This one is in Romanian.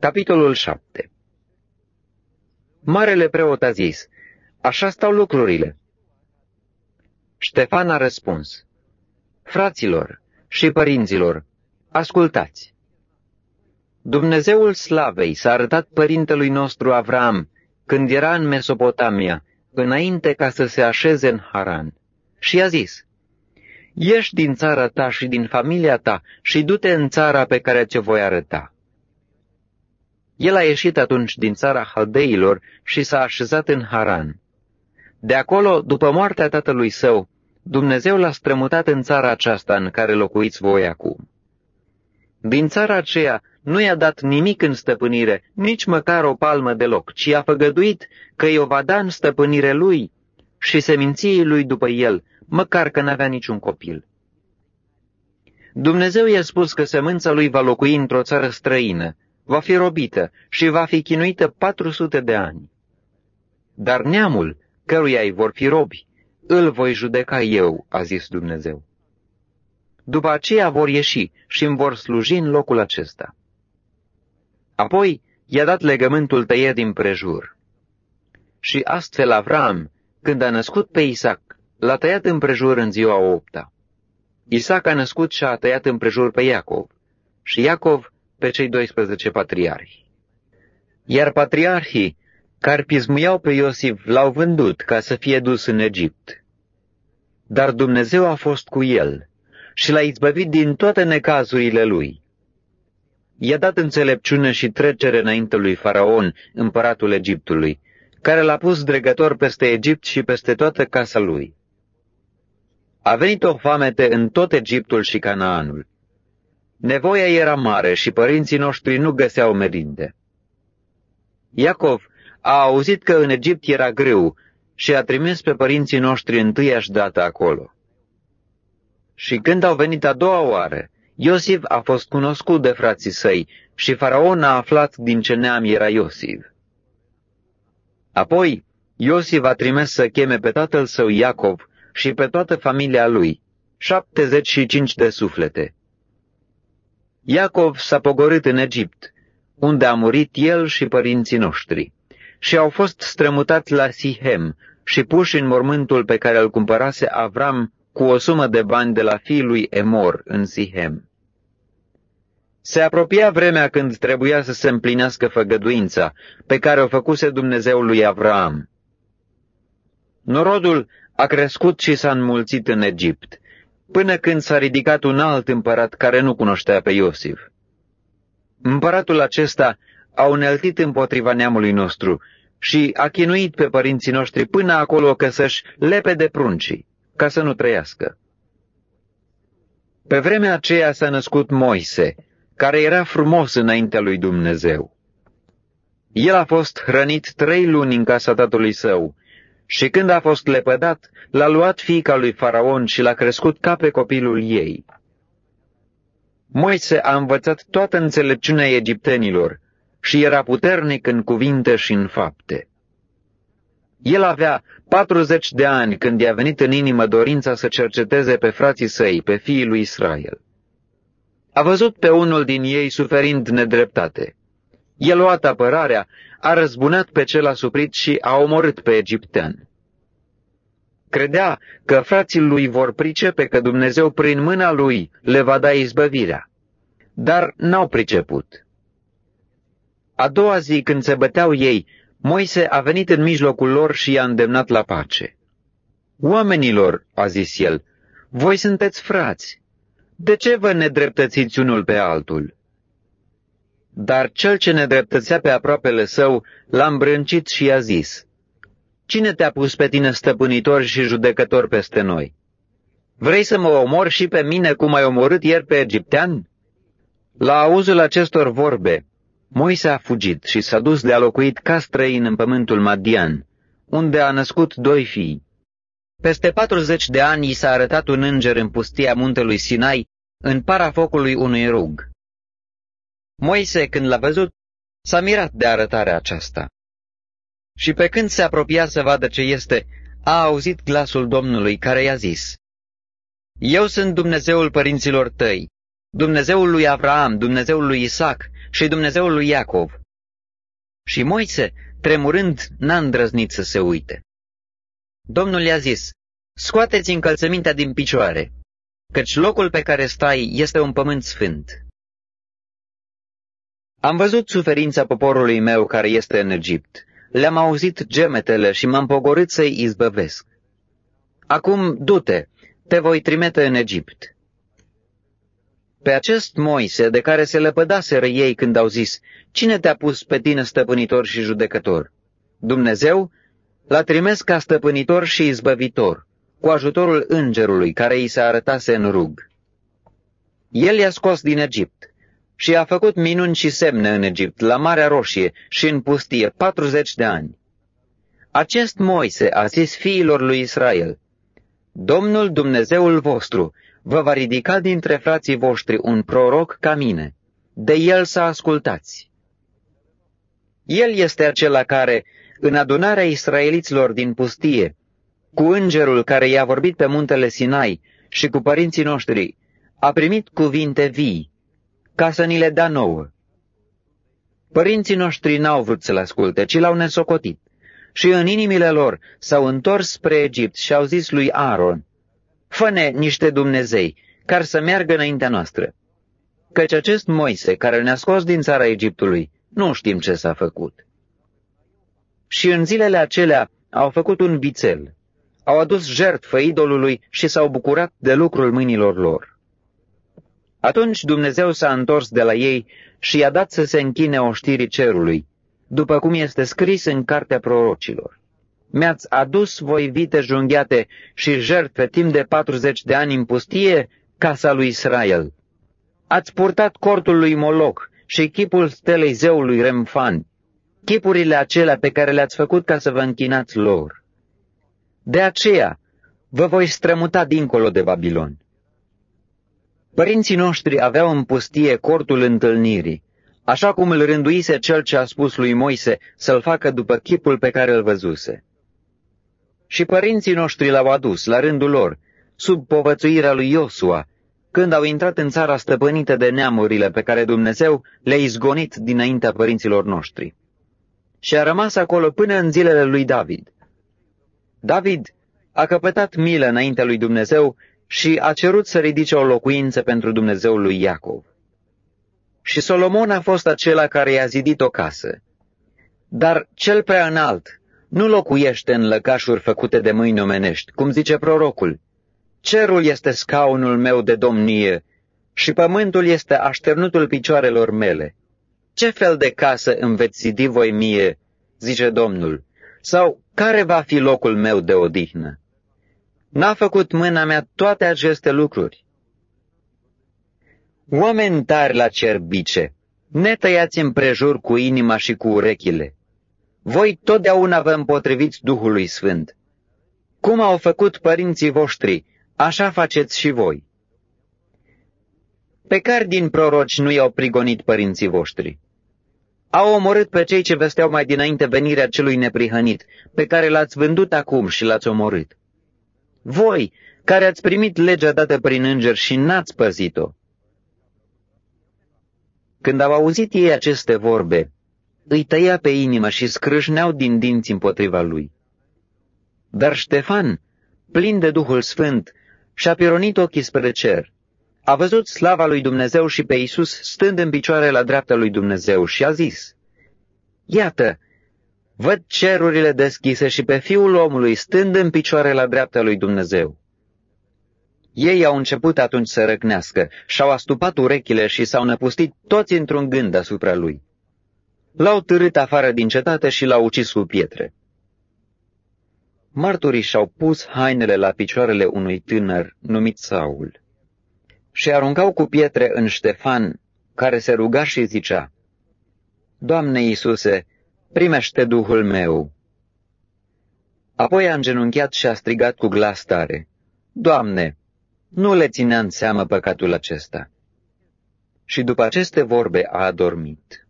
Capitolul 7 Marele preot a zis, așa stau lucrurile. Ștefan a răspuns, Fraților și părinților, ascultați! Dumnezeul slavei s-a arătat părintelui nostru Avram când era în Mesopotamia, înainte ca să se așeze în Haran, și a zis, Ieși din țara ta și din familia ta și du-te în țara pe care ți-o voi arăta. El a ieșit atunci din țara Haldeilor și s-a așezat în Haran. De acolo, după moartea tatălui său, Dumnezeu l-a strămutat în țara aceasta în care locuiți voi acum. Din țara aceea nu i-a dat nimic în stăpânire, nici măcar o palmă deloc, ci a făgăduit că i-o va da în stăpânire lui și seminției lui după el, măcar că n-avea niciun copil. Dumnezeu i-a spus că sămânța lui va locui într-o țară străină, va fi robită și va fi chinuită 400 de ani. Dar neamul, căruia îi vor fi robi, îl voi judeca eu, a zis Dumnezeu. După aceea vor ieși și îmi vor sluji în locul acesta. Apoi i-a dat legământul tăiet din prejur. Și astfel Avram, când a născut pe Isaac, l-a tăiat împrejur în ziua opta. Isaac a născut și a tăiat împrejur pe Iacov și Iacov pe cei 12 patriarhi. Iar patriarhii care pismuiau pe Iosif l-au vândut ca să fie dus în Egipt. Dar Dumnezeu a fost cu el și l-a izbăvit din toate necazurile lui. I-a dat înțelepciune și trecere înainte lui Faraon, împăratul Egiptului, care l-a pus dregător peste Egipt și peste toată casa lui. A venit o famete în tot Egiptul și Canaanul. Nevoia era mare și părinții noștri nu găseau merinde. Iacov a auzit că în Egipt era greu și a trimis pe părinții noștri întâiași dată acolo. Și când au venit a doua oară, Iosif a fost cunoscut de frații săi și faraon a aflat din ce neam era Iosif. Apoi, Iosif a trimis să cheme pe tatăl său Iacov și pe toată familia lui, 75 de suflete. Iacov s-a pogorât în Egipt, unde a murit el și părinții noștri, și au fost strămutați la Sihem și puși în mormântul pe care îl cumpărase Avram cu o sumă de bani de la fiul lui Emor în Sihem. Se apropia vremea când trebuia să se împlinească făgăduința pe care o făcuse Dumnezeul lui Avram. Norodul a crescut și s-a înmulțit în Egipt, până când s-a ridicat un alt împărat care nu cunoștea pe Iosif. Împăratul acesta a uneltit împotriva neamului nostru și a chinuit pe părinții noștri până acolo că să-și lepe de pruncii, ca să nu trăiască. Pe vremea aceea s-a născut Moise, care era frumos înaintea lui Dumnezeu. El a fost hrănit trei luni în casa tatălui său și când a fost lepădat, l-a luat fiica lui Faraon și l-a crescut ca pe copilul ei. Moise a învățat toată înțelepciunea egiptenilor și era puternic în cuvinte și în fapte. El avea 40 de ani când i-a venit în inimă dorința să cerceteze pe frații săi, pe fiii lui Israel. A văzut pe unul din ei suferind nedreptate. El luat apărarea, a răzbunat pe cel asuprit și a omorât pe egiptean. Credea că frații lui vor pricepe că Dumnezeu prin mâna lui le va da izbăvirea, dar n-au priceput. A doua zi, când se băteau ei, Moise a venit în mijlocul lor și i-a îndemnat la pace. Oamenilor, a zis el, voi sunteți frați. De ce vă nedreptățiți unul pe altul? Dar cel ce nedreptățea pe aproapele său l-a îmbrâncit și i-a zis, Cine te-a pus pe tine stăpânitor și judecător peste noi? Vrei să mă omor și pe mine cum ai omorât ieri pe egiptean? La auzul acestor vorbe, Moise a fugit și s-a dus de a locuit ca străin în pământul Madian, unde a născut doi fii. Peste patruzeci de ani i s-a arătat un înger în pustia muntelui Sinai, în para focului unui rug. Moise, când l-a văzut, s-a mirat de arătarea aceasta. Și pe când se apropia să vadă ce este, a auzit glasul Domnului care i-a zis, Eu sunt Dumnezeul părinților tăi, Dumnezeul lui Avraam, Dumnezeul lui Isaac și Dumnezeul lui Iacov. Și Moise, tremurând, n-a îndrăznit să se uite. Domnul i-a zis, scoateți încălțămintea din picioare, căci locul pe care stai este un pământ sfânt. Am văzut suferința poporului meu care este în Egipt. Le-am auzit gemetele și m-am pogorât să-i izbăvesc. Acum, du-te, te voi trimite în Egipt. Pe acest Moise, de care se lepădaseră ei când au zis, Cine te-a pus pe tine stăpânitor și judecător? Dumnezeu l-a trimis ca stăpânitor și izbăvitor, cu ajutorul îngerului care îi se arătase în rug. El i-a scos din Egipt și a făcut minuni și semne în Egipt, la Marea Roșie și în pustie, 40 de ani. Acest Moise a zis fiilor lui Israel, Domnul Dumnezeul vostru vă va ridica dintre frații voștri un proroc ca mine, de el să ascultați. El este acela care, în adunarea israeliților din pustie, cu îngerul care i-a vorbit pe muntele Sinai și cu părinții noștri, a primit cuvinte vii, ca să ni le da nouă. Părinții noștri n-au vrut să-l asculte, ci l-au nesocotit. Și în inimile lor s-au întors spre Egipt și au zis lui Aaron, Fă-ne niște Dumnezei, care să meargă înaintea noastră. Căci acest Moise, care ne-a scos din țara Egiptului, nu știm ce s-a făcut. Și în zilele acelea au făcut un vițel, au adus jertfă idolului și s-au bucurat de lucrul mâinilor lor. Atunci Dumnezeu s-a întors de la ei și i-a dat să se închine oștirii cerului, după cum este scris în cartea prorocilor. Mi-ați adus voi vite junghiate și jertfe timp de patruzeci de ani în pustie, casa lui Israel. Ați purtat cortul lui Moloc și chipul stelei zeului Remfan, chipurile acelea pe care le-ați făcut ca să vă închinați lor. De aceea vă voi strămuta dincolo de Babilon. Părinții noștri aveau în pustie cortul întâlnirii, așa cum îl rânduise cel ce a spus lui Moise să-l facă după chipul pe care îl văzuse. Și părinții noștri l-au adus, la rândul lor, sub povățuirea lui Iosua, când au intrat în țara stăpânită de neamurile pe care Dumnezeu le-a izgonit dinaintea părinților noștri. Și a rămas acolo până în zilele lui David. David a căpătat milă înaintea lui Dumnezeu și a cerut să ridice o locuință pentru Dumnezeul lui Iacov. Și Solomon a fost acela care i-a zidit o casă. Dar cel prea înalt nu locuiește în lăcașuri făcute de mâini omenești, cum zice prorocul. Cerul este scaunul meu de domnie și pământul este așternutul picioarelor mele. Ce fel de casă îmi veți zidi voi mie, zice Domnul, sau care va fi locul meu de odihnă? N-a făcut mâna mea toate aceste lucruri. Oameni tari la cerbice, ne tăiați împrejur cu inima și cu urechile. Voi totdeauna vă împotriviți Duhului Sfânt. Cum au făcut părinții voștri, așa faceți și voi. Pe care din proroci nu i-au prigonit părinții voștri? Au omorât pe cei ce vesteau mai dinainte venirea celui neprihănit, pe care l-ați vândut acum și l-ați omorât. Voi, care ați primit legea dată prin înger și n-ați păzit-o. Când au auzit ei aceste vorbe, îi tăia pe inimă și scrâșneau din dinți împotriva lui. Dar Ștefan, plin de Duhul Sfânt, și-a pironit ochii spre cer. A văzut slava lui Dumnezeu și pe Iisus stând în picioare la dreapta lui Dumnezeu și a zis, Iată, văd cerurile deschise și pe Fiul omului stând în picioare la dreapta lui Dumnezeu. Ei au început atunci să răcnească, și-au astupat urechile și s-au năpustit toți într-un gând asupra lui. L-au târât afară din cetate și l-au ucis cu pietre. Marturii și-au pus hainele la picioarele unui tânăr numit Saul și aruncau cu pietre în Ștefan, care se ruga și zicea, Doamne Iisuse, primește Duhul meu. Apoi a îngenunchiat și a strigat cu glas tare, Doamne, nu le ținea în seamă păcatul acesta. Și după aceste vorbe a adormit.